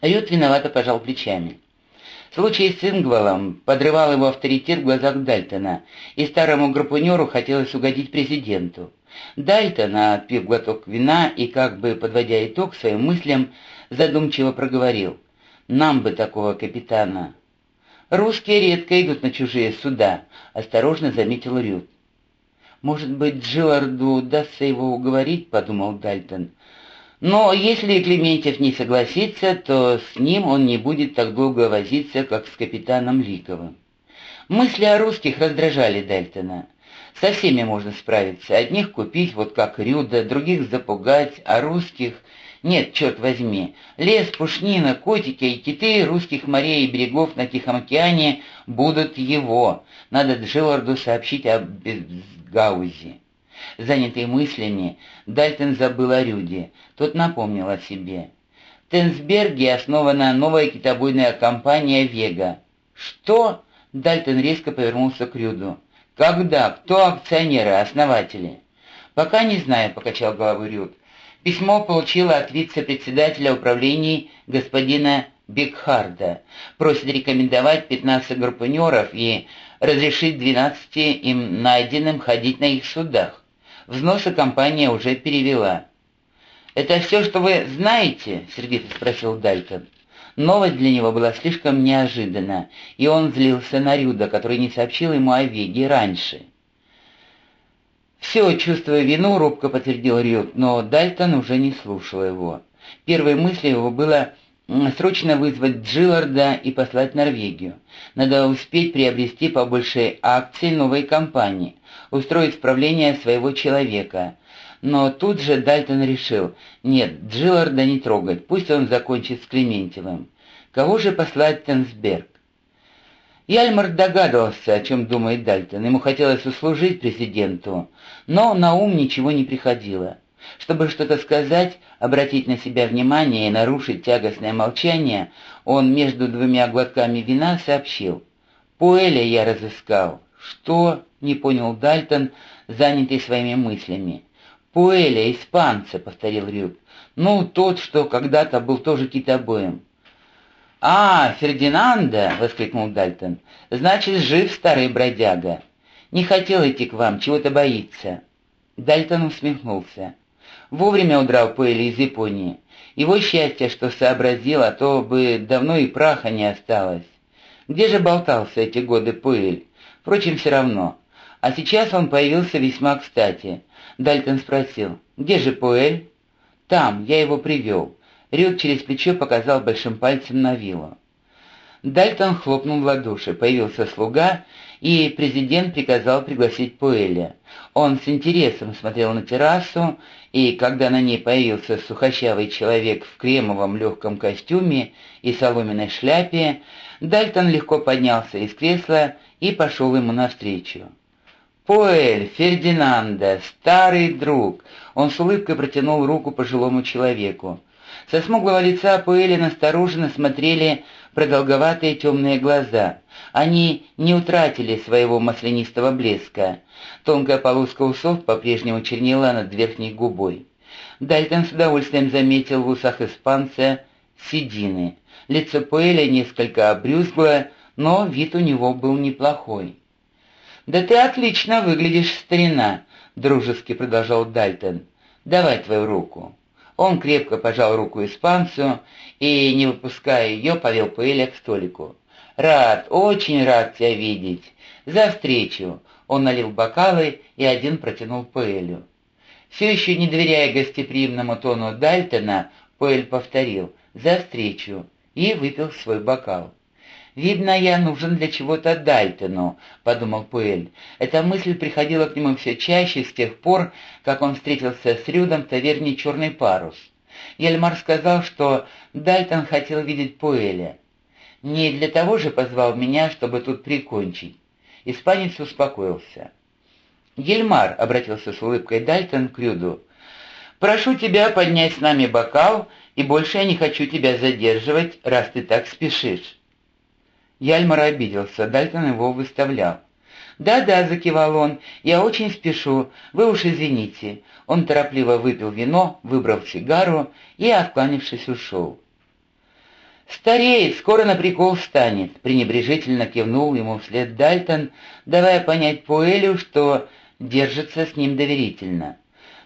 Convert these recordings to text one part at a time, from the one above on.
Рют виновато пожал плечами. Случай с Ингвалом подрывал его авторитет в глазах Дальтона, и старому группунеру хотелось угодить президенту. Дальтон, отпив глоток вина и как бы подводя итог своим мыслям, задумчиво проговорил. «Нам бы такого капитана». «Русские редко идут на чужие суда», — осторожно заметил Рют. «Может быть, Джилларду удастся его уговорить?» — подумал Дальтон. Но если Клементьев не согласится, то с ним он не будет так долго возиться, как с капитаном Ликовым. Мысли о русских раздражали Дальтона. Со всеми можно справиться. Одних купить, вот как Рюда, других запугать, а русских... Нет, черт возьми, лес, пушнина, котики и киты русских морей и берегов на Тихом океане будут его. Надо Джилларду сообщить об Безгаузе. Занятый мыслями, Дальтон забыл о Рюде. Тот напомнил о себе. В Тенсберге основана новая китобойная компания «Вега». «Что?» — Дальтон резко повернулся к Рюду. «Когда? Кто акционеры, основатели?» «Пока не знаю», — покачал головой Рюд. Письмо получила от вице-председателя управлений господина Бекхарда. Просит рекомендовать 15 группанеров и разрешить 12 им найденным ходить на их судах. Взносы компания уже перевела. «Это все, что вы знаете?» — сердито спросил Дальтон. Новость для него была слишком неожиданна, и он злился на Рюда, который не сообщил ему о Веге раньше. «Все, чувствуя вину», — робко подтвердил Рюд, но Дальтон уже не слушал его. Первой мыслью его было срочно вызвать Джилларда и послать Норвегию. Надо успеть приобрести побольше акций новой компании, устроить правление своего человека. Но тут же Дальтон решил, нет, Джилларда не трогать, пусть он закончит с Клементьевым. Кого же послать Тенсберг? Яльмар догадывался, о чем думает Дальтон. Ему хотелось услужить президенту, но на ум ничего не приходило. Чтобы что-то сказать, обратить на себя внимание и нарушить тягостное молчание, он между двумя глотками вина сообщил. «Пуэля я разыскал». «Что?» — не понял Дальтон, занятый своими мыслями. «Пуэля, испанца», — повторил Рюк. «Ну, тот, что когда-то был тоже китобоем». «А, Фердинанда!» — воскликнул Дальтон. «Значит, жив старый бродяга. Не хотел идти к вам, чего-то боится». Дальтон усмехнулся. Вовремя удрал Пуэли из Японии. Его счастье, что сообразил, а то бы давно и праха не осталось. Где же болтался эти годы Пуэль? Впрочем, все равно. А сейчас он появился весьма кстати. Дальтон спросил, где же Пуэль? Там, я его привел. Рюд через плечо показал большим пальцем на виллу. Дальтон хлопнул в ладоши, появился слуга, и президент приказал пригласить Пуэля. Он с интересом смотрел на террасу, и когда на ней появился сухощавый человек в кремовом легком костюме и соломенной шляпе, Дальтон легко поднялся из кресла и пошел ему навстречу. «Поэль, Фердинанда, старый друг!» Он с улыбкой протянул руку пожилому человеку. Со смуглого лица Пуэля настороженно смотрели продолговатые темные глаза. Они не утратили своего маслянистого блеска. Тонкая полоска усов по-прежнему чернела над верхней губой. Дальтон с удовольствием заметил в усах испанца седины. Лицо Пуэля несколько обрюзгло, но вид у него был неплохой. «Да ты отлично выглядишь, старина», — дружески продолжал Дальтон. «Давай твою руку». Он крепко пожал руку испанцу и, не выпуская ее, повел Пуэля к столику. «Рад, очень рад тебя видеть. За встречу!» Он налил бокалы и один протянул Пуэлю. Все еще не доверяя гостеприимному тону Дальтона, Пуэль повторил «За встречу!» и выпил свой бокал. «Видно, я нужен для чего-то Дальтону», — подумал Пуэль. Эта мысль приходила к нему все чаще с тех пор, как он встретился с Рюдом в таверне «Черный парус». Ельмар сказал, что Дальтон хотел видеть Пуэля. Не для того же позвал меня, чтобы тут прикончить. Испанец успокоился. «Ельмар», — обратился с улыбкой Дальтон к Рюду, — «прошу тебя поднять с нами бокал, и больше я не хочу тебя задерживать, раз ты так спешишь». Яльмар обиделся, Дальтон его выставлял. «Да-да», — закивал он, — «я очень спешу, вы уж извините». Он торопливо выпил вино, выбрал сигару и, откланившись, ушел. «Стареет, скоро на прикол станет», — пренебрежительно кивнул ему вслед Дальтон, давая понять Пуэлю, что держится с ним доверительно.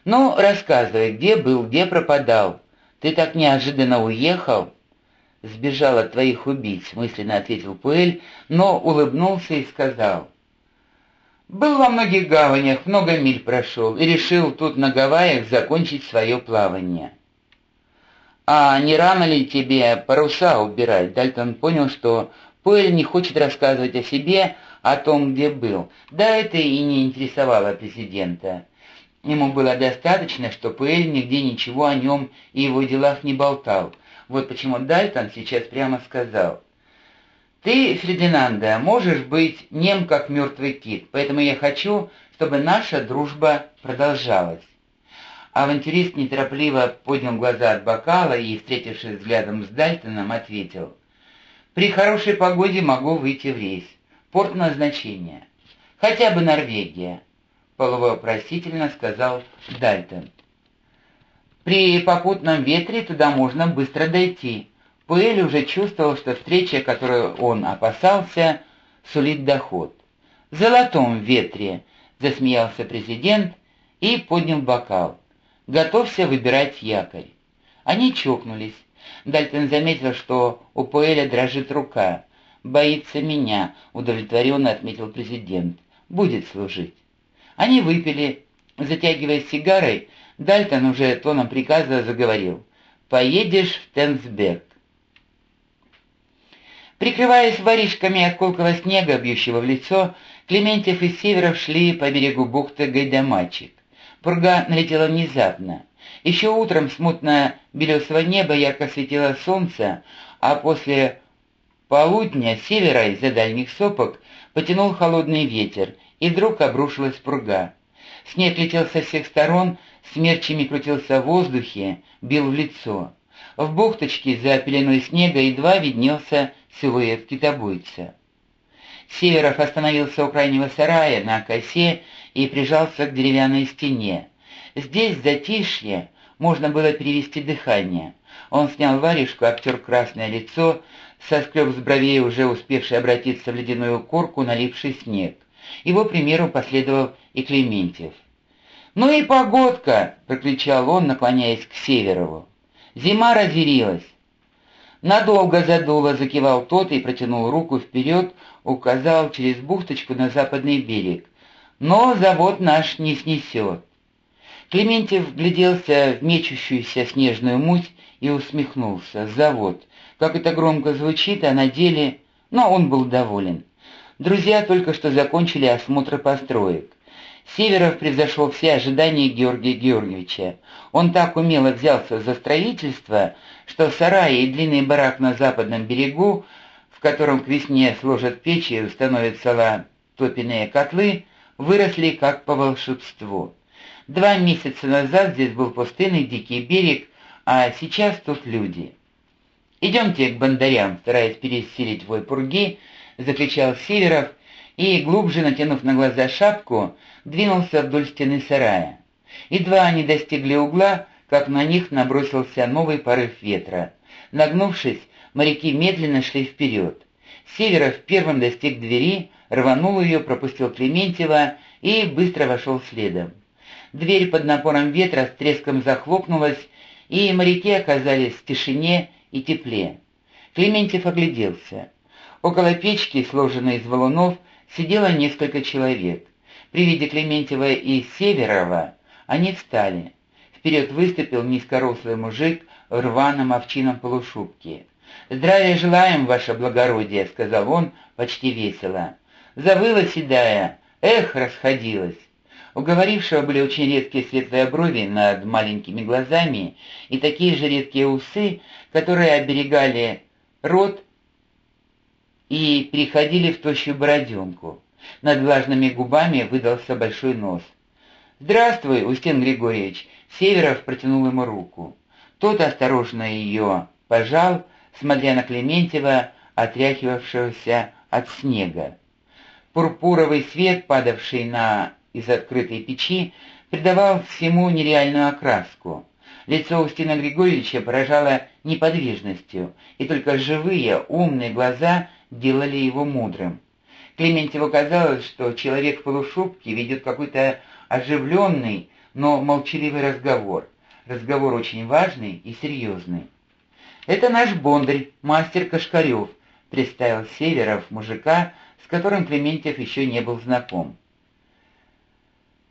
«Ну, рассказывай, где был, где пропадал? Ты так неожиданно уехал?» «Сбежал от твоих убийц», — мысленно ответил Пуэль, но улыбнулся и сказал. «Был во многих гаванях, много миль прошел, и решил тут на Гавайях закончить свое плавание». «А не рано ли тебе паруса убирать?» Дальтон понял, что Пуэль не хочет рассказывать о себе, о том, где был. Да это и не интересовало президента. Ему было достаточно, что Пуэль нигде ничего о нем и его делах не болтал. Вот почему Дальтон сейчас прямо сказал. «Ты, Фердинанда, можешь быть нем, как мертвый кит, поэтому я хочу, чтобы наша дружба продолжалась». Авантюрист неторопливо поднял глаза от бокала и, встретившись взглядом с Дальтоном, ответил. «При хорошей погоде могу выйти в рейс. Порт назначения. Хотя бы Норвегия», — полувопросительно сказал Дальтон. «При попутном ветре туда можно быстро дойти». Пуэль уже чувствовал, что встреча, которую он опасался, сулит доход. «В золотом ветре», — засмеялся президент и поднял бокал. Готовься выбирать якорь». Они чокнулись. Дальтон заметил, что у Пуэля дрожит рука. «Боится меня», — удовлетворенно отметил президент. «Будет служить». Они выпили. Затягиваясь сигарой, Дальтон уже тоном приказа заговорил. «Поедешь в Тенсберг». Прикрываясь воришками от колкого снега, бьющего в лицо, Клементьев и Северов шли по берегу бухты Гайдамачик. Пурга налетела внезапно. Еще утром смутно белесого неба ярко светило солнце, а после полудня с севера из-за дальних сопок потянул холодный ветер, и вдруг обрушилась пурга. Снег летел со всех сторон, смерчами крутился в воздухе, бил в лицо. В бухточке за пеленой снега едва виднелся силуэт китобойца. Северов остановился у крайнего сарая на косе и прижался к деревянной стене. Здесь затишье, можно было перевести дыхание. Он снял варежку, обтер красное лицо, соскреб с бровей уже успевший обратиться в ледяную корку налипший снег. Его примеру последовал и Клементьев. «Ну и погодка!» — прокричал он, наклоняясь к Северову. «Зима разъярилась!» «Надолго задуло!» — закивал тот и протянул руку вперед, указал через бухточку на западный берег но завод наш не снесет. Клементьев гляделся в мечущуюся снежную муть и усмехнулся. Завод. Как это громко звучит, а на деле... Но он был доволен. Друзья только что закончили осмотр построек. Северов превзошел все ожидания Георгия Георгиевича. Он так умело взялся за строительство, что сараи и длинный барак на западном берегу, в котором к весне сложат печи и установят села топиные котлы, выросли как по волшебству. Два месяца назад здесь был пустынный дикий берег, а сейчас тут люди. «Идемте к бандарям», стараясь пересилить вой пурги, закричал Северов и, глубже натянув на глаза шапку, двинулся вдоль стены сарая. Едва они достигли угла, как на них набросился новый порыв ветра. Нагнувшись, моряки медленно шли вперед. Северов первым достиг двери, рванул ее, пропустил Клементьева и быстро вошел следом. Дверь под напором ветра с треском захлопнулась, и моряки оказались в тишине и тепле. Клементьев огляделся. Около печки, сложенной из валунов, сидело несколько человек. При виде Клементьева и Северова они встали. Вперед выступил низкорослый мужик в рваном овчином полушубке. «Здравия желаем, ваше благородие», — сказал он почти весело. Завыла седая, эх, расходилась. У говорившего были очень редкие светлые брови над маленькими глазами и такие же редкие усы, которые оберегали рот и переходили в тощую бороденку. Над влажными губами выдался большой нос. «Здравствуй, Устин Григорьевич!» Северов протянул ему руку. Тот осторожно ее пожал, смотря на Клементьева, отряхивавшегося от снега. Пурпуровый свет, падавший на из открытой печи, придавал всему нереальную окраску. Лицо Устина Григорьевича поражало неподвижностью, и только живые, умные глаза делали его мудрым. Клементьеву казалось, что человек в полушубке ведет какой-то оживленный, но молчаливый разговор. Разговор очень важный и серьезный. «Это наш Бондарь, мастер Кашкарев», — представил Северов мужика, с которым Клементьев еще не был знаком.